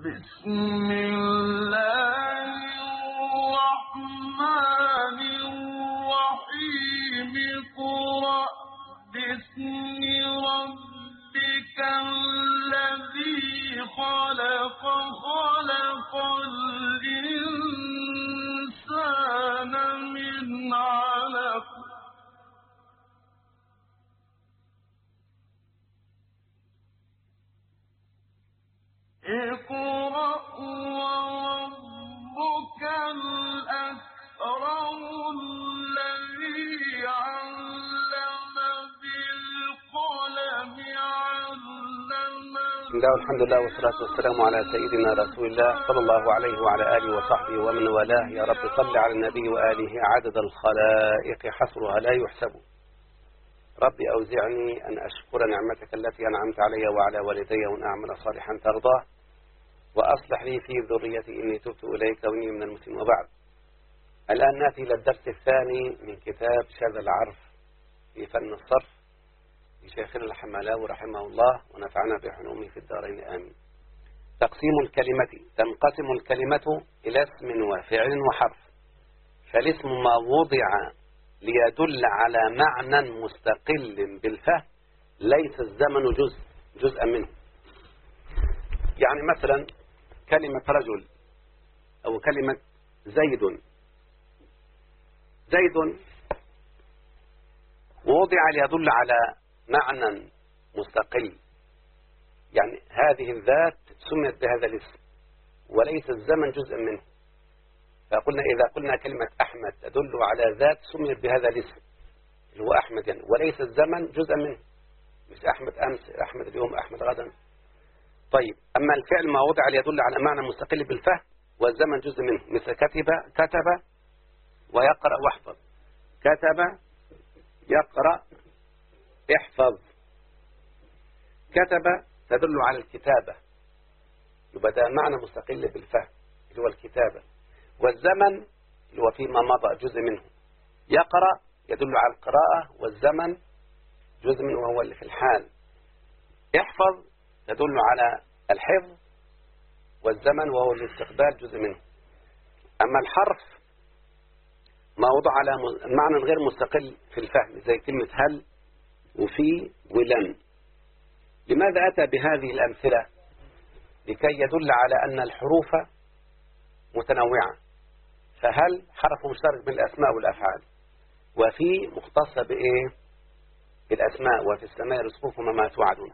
بسم الله الرحمن الرحيم. قرأ باسم ربك الذي خلق خلق الإنسان من علق. اقرأ وربك الأكرم الذي علم بالقلم بسم الله والحمد لله والصلاة والسلام على سيدنا رسول الله صلى الله عليه وعلى آله وصحبه ومن والاه. يا رب صل على النبي وآله عدد الخلائق حصرها لا يحسب. ربي أوزعني أن أشكر نعمتك التي أنعمت علي وعلى والدي وأن أعمل صالحا ترضاه. وأصلح لي في ذريتي إني تبت إليك وإني من المسلمين. وبعد. الآن نأتي إلى الدرس الثاني من كتاب شذ العرف في فن الصرف لشيخنا الحملاوي رحمه الله ونفعنا بحلومه في الدارين. آمين. تقسيم الكلمة. تنقسم الكلمة إلى اسم وفعل وحرف. فالاسم ما وضع ليدل على معنى مستقل بالفهم ليس الزمن جزء جزءا منه. يعني مثلا كلمة رجل أو كلمة زيد. زيد وضع ليدل على معنى مستقل يعني هذه الذات سميت بهذا الاسم وليس الزمن جزءا منه. فقلنا إذا قلنا كلمة أحمد تدل على ذات سميت بهذا الاسم اللي هو أحمد. يعني وليس الزمن جزءا منه. مش أحمد أمس أحمد اليوم أحمد غدا. طيب أما الفعل ما وضع ليدل على معنى مستقل بالفهم والزمن جزء منه. مثل كتب كتب ويقرأ واحفظ. كتب يقرأ احفظ. كتب تدل على الكتابة. يبقى ده معنى مستقل بالفهم اللي هو الكتابة. والزمن اللي هو فيما مضى جزء منه. يقرأ يدل على القراءة والزمن جزء منه وهو اللي في الحال. احفظ تدل على الحفظ والزمن وهو الاستقبال جزء منه. أما الحرف ما وضع على معنى غير مستقل في الفهم زي كلمة هل وفي ولن. لماذا أتى بهذه الأمثلة؟ لكي يدل على أن الحروف متنوعة. فهل حرف مشترك بين الأسماء والأفعال؟ وفي مختصة بإيه؟ بالأسماء وفي السماء رزقكم وما توعدون.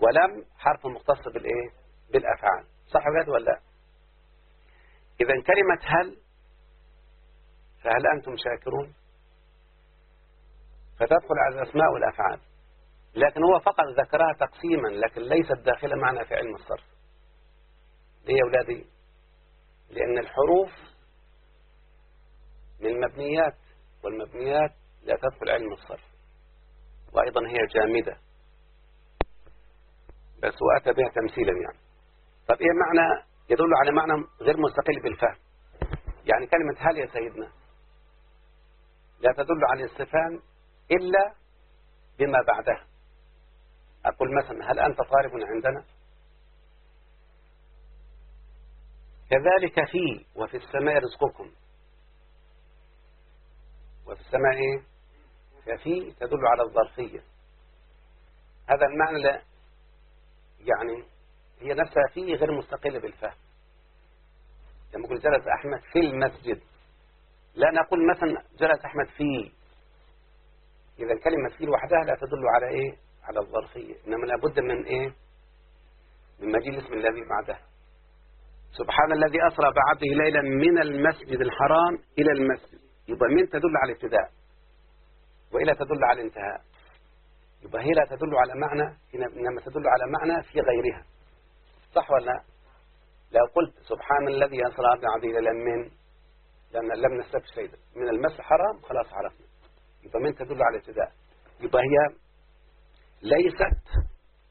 ولم حرف مختص بالإيه؟ بالأفعال. صح ولا ولا لا؟ إذا كلمة هل فهل أنتم شاكرون؟ فتدخل على الأسماء والأفعال لكن هو فقط ذكرها تقسيما لكن ليست داخلة معنا في علم الصرف. ليه يا أولادي؟ لأن الحروف من المبنيات والمبنيات لا تدخل علم الصرف. وأيضا هي جامدة. بس هو أتى بها تمثيلا يعني. طب إيه معنى؟ يدل على معنى غير مستقل بالفهم. يعني كلمة هل يا سيدنا؟ لا تدل على الاستفهام إلا بما بعدها. أقول مثلا هل أنت طالب عندنا؟ كذلك في وفي السماء رزقكم. وفي السماء إيه؟ ففي تدل على الظرفية. هذا المعنى يعني هي نفسها فيه غير مستقلة بالفهم. لما نقول جلس أحمد في المسجد. لا نقول مثلا جلس أحمد في إذا كلمة في لوحدها لا تدل على إيه؟ على الظرفية. إنما لابد من إيه؟ من مجيء الاسم الذي بعدها سبحان الذي أسرى بعبده ليلا من المسجد الحرام إلى المسجد. يبقى من تدل على الابتداء. وإلى تدل على الانتهاء. يبقى هي لا تدل على معنى إنما تدل على معنى في غيرها. صح ولا لا؟ لو قلت سبحان الذي أسرى بعبده ليلا من؟ لأن لم نستفش فايدة من المسجد الحرام خلاص عرفنا. يبقى من تدل على الابتداء يبقى هي ليست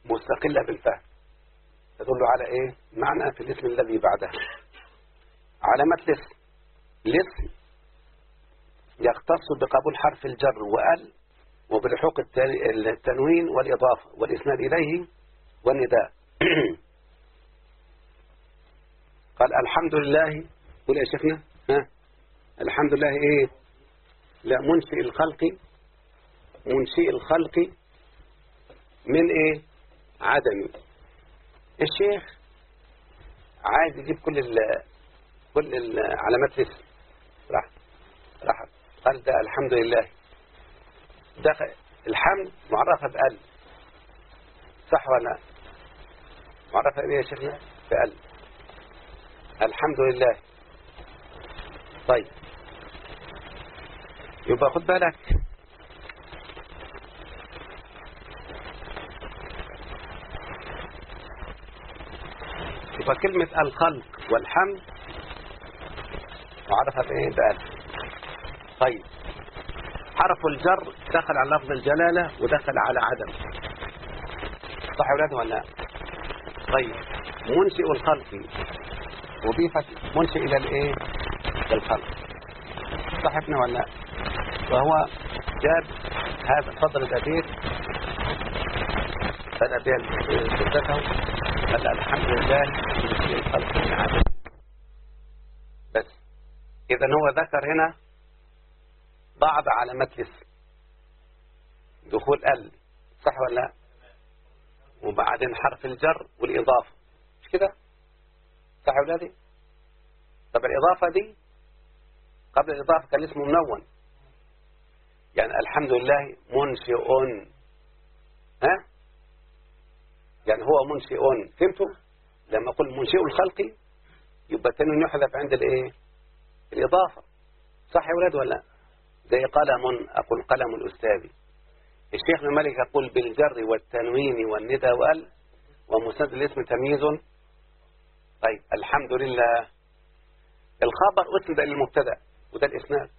مستقلة بالفهم. تدل على إيه؟ معنى في الاسم الذي بعدها. علامة الاسم. الاسم يختص بقبول حرف الجر وال وبلحوق التنوين والإضافة والإسناد إليه والنداء. قال الحمد لله. قول يا شيخنا. ها؟ الحمد لله إيه؟ لا منشئ الخلق منشئ الخلق من إيه؟ عدم. الشيخ عايز يجيب كل ال كل العلامات الاسم راح راح. قال ده الحمد لله. دخل الحمد معرفة بقلب صح ولا لا معرفة بإيه يا شيخنا بقلب الحمد لله. طيب. يبقى خد بالك. يبقى كلمة الخلق والحمد معرفة بإيه؟ بقلب طيب. حرف الجر دخل على لفظ الجلالة ودخل على عدم. صح يا ولاد ولا لا؟ طيب. منشئ الخلق. وضيفت منشئ إلى الإيه؟ الخلق. صح ابن ولا لا؟ وهو جاب هذا. فضل بدأ بها سلسته بدأ الحمد لله منشئ الخلق من عدم. بس. إذا هو ذكر هنا بعض علامات الاسم دخول ال صح ولا لا؟ وبعدين حرف الجر والإضافة. مش كده؟ صح يا ولادي طب الإضافة دي قبل الإضافة كان اسمه منون. يعني الحمد لله منشئ. ها؟ يعني هو منشئ. فهمتوا؟ لما أقول منشئ الخلق يبقى التنوين يحذف عند الإيه؟ الإضافة. صح يا ولاد ولا لا؟ زي قلم أقول قلم الأستاذ. الشيخ ابن مالك يقول بالجر والتنوين والندى وال ومسند الاسم تمييز. طيب الحمد لله. الخبر أسند إلى المبتدأ وده الإسناد.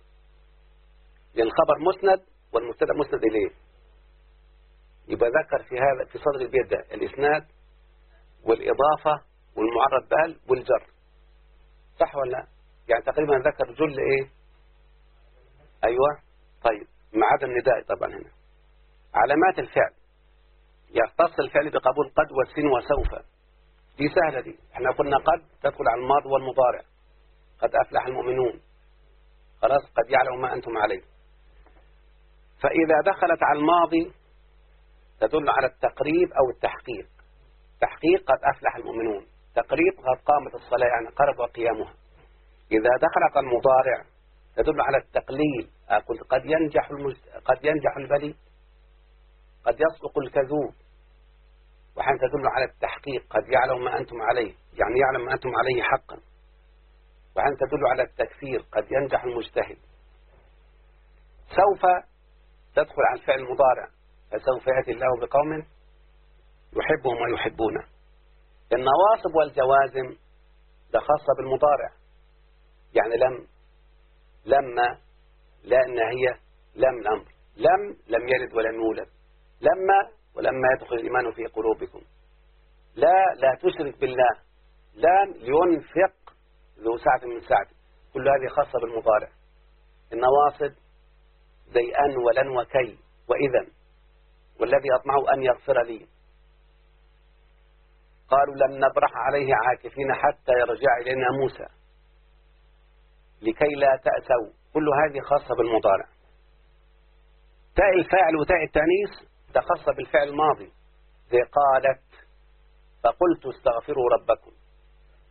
لأن الخبر مسند والمبتدأ مسند إليه. يبقى ذكر في هذا في صدر البيت ده الإسناد والإضافة والمعرض بال والجر صح ولا لا؟ يعني تقريبا ذكر جل إيه؟ أيوة. طيب ما عدا النداء طبعا هنا. علامات الفعل. يختص الفعل بقبول قد والسين وسوف. دي سهلة دي. إحنا قلنا قد تدخل على الماضي والمضارع. قد أفلح المؤمنون. خلاص قد يعلم ما أنتم عليه. فإذا دخلت على الماضي تدل على التقريب أو التحقيق. تحقيق قد أفلح المؤمنون. تقريب قد قامت الصلاة يعني قرب قيامها. إذا دخلت المضارع تدل على التقليل. أقول قد ينجح المجد... قد ينجح البلي قد يصدق الكذوب. وحين تدل على التحقيق قد يعلم ما أنتم عليه يعني يعلم ما أنتم عليه حقا. وحين تدل على التكفير قد ينجح المجتهد. سوف تدخل على الفعل المضارع. فسوف يأتي الله بقوم يحبهم ويحبونه. النواصب والجوازم ده خاصة بالمضارع. يعني لم لما لا إن هي لم الأمر. لم لم يلد ولم يولد. لما ولما يدخل الإيمان في قلوبكم. لا لا تشرك بالله. لام لينفق ذو سعة من سعته كل هذه خاصة بالمضارع. النواصب زي أن ولن وكي وإذا والذي أطمع أن يغفر لي. قالوا لم نبرح عليه عاكفين حتى يرجع إلينا موسى. لكي لا تأسوا كل هذه خاصة بالمضارع. تاء الفاعل وتاء التأنيث ده خاصة بالفعل الماضي. زي قالت فقلت استغفروا ربكم.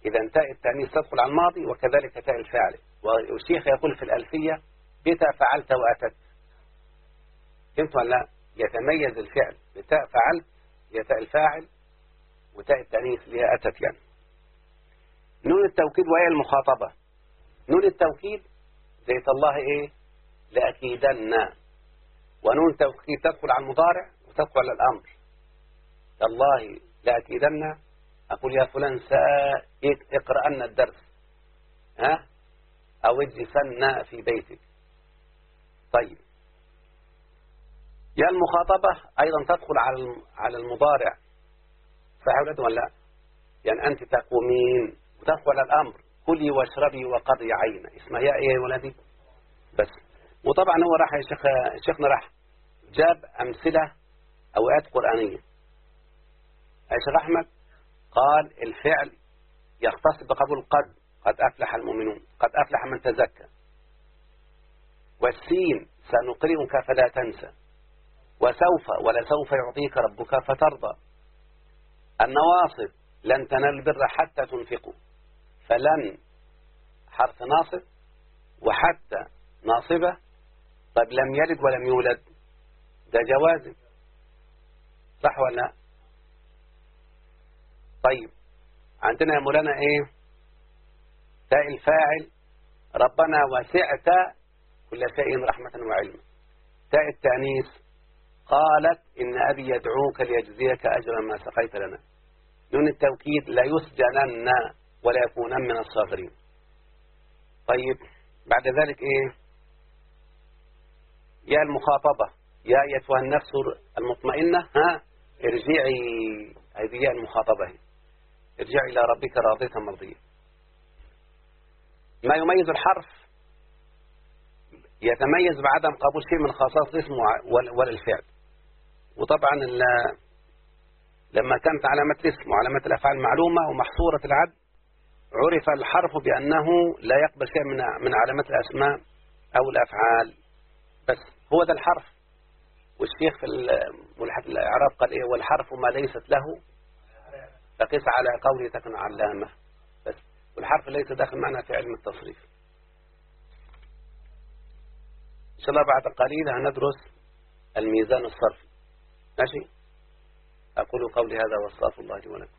إذا تاء التأنيث تدخل على الماضي وكذلك تاء الفاعل. والشيخ يقول في الألفية بتا فعلت وأتت. فهمت ولا لا؟ يتميز الفعل بتاء فعلت هي تاء الفاعل وتاء التأنيث اللي هي أتت يعني. نون التوكيد وهي المخاطبة. نون التوكيد زي الله إيه؟ لأكيدن. ونون التوكيد تدخل على المضارع وتدخل على الأمر. الله لأكيدن. أقول يا فلان ساقرأن الدرس. ها؟ أو اجلسن في بيتك. طيب. يا المخاطبة أيضا تدخل على على المضارع. صحيح ولا لا؟ يعني أنت تقومين وتدخل على الأمر. كلي واشربي وقضي عينا اسمها يا إيه يا ولدي بس. وطبعا هو راح يا شيخ شيخنا راح جاب أمثلة أو آيات قرآنية. يا شيخ أحمد قال الفعل يختص بقبول قد قد أفلح المؤمنون قد أفلح من تزكى. والسين سنقرئك فلا تنسى. وسوف ولسوف يعطيك ربك فترضى. النواصب لن تنال البر حتى تنفقوا. فلن حرف ناصب وحتى ناصبة. طيب لم يلد ولم يولد ده جوازم صح ولا طيب عندنا يا مولانا إيه؟ تاء الفاعل ربنا وسعت كل شيء رحمة وعلما تاء التأنيث قالت إن أبي يدعوك ليجزيك أجرا ما سقيت لنا. نون التوكيد لا يسجنن ولا يكونن من الصاغرين طيب بعد ذلك إيه؟ يا المخاطبة يا أيتها النفس المطمئنة ها؟ ارجعي هذه يا المخاطبة. هي. ارجعي إلى ربك راضية مرضية. ما يميز الحرف؟ يتميز بعدم قبول شيء من خصائص الاسم ولا الفعل وطبعا لما كانت علامة الاسم وعلامة الأفعال معلومة ومحصورة العد عرف الحرف بأنه لا يقبل شيء من من علامات الأسماء أو الأفعال. بس هو ده الحرف. والشيخ في ملحة الإعراب قال إيه؟ والحرف ما ليست له فقس على قوله تكن علامة. بس والحرف ليس داخل معنا في علم التصريف. إن شاء الله بعد قليل هندرس الميزان الصرفي. ماشي؟ أقول قولي هذا وأستغفر الله لي ولكم.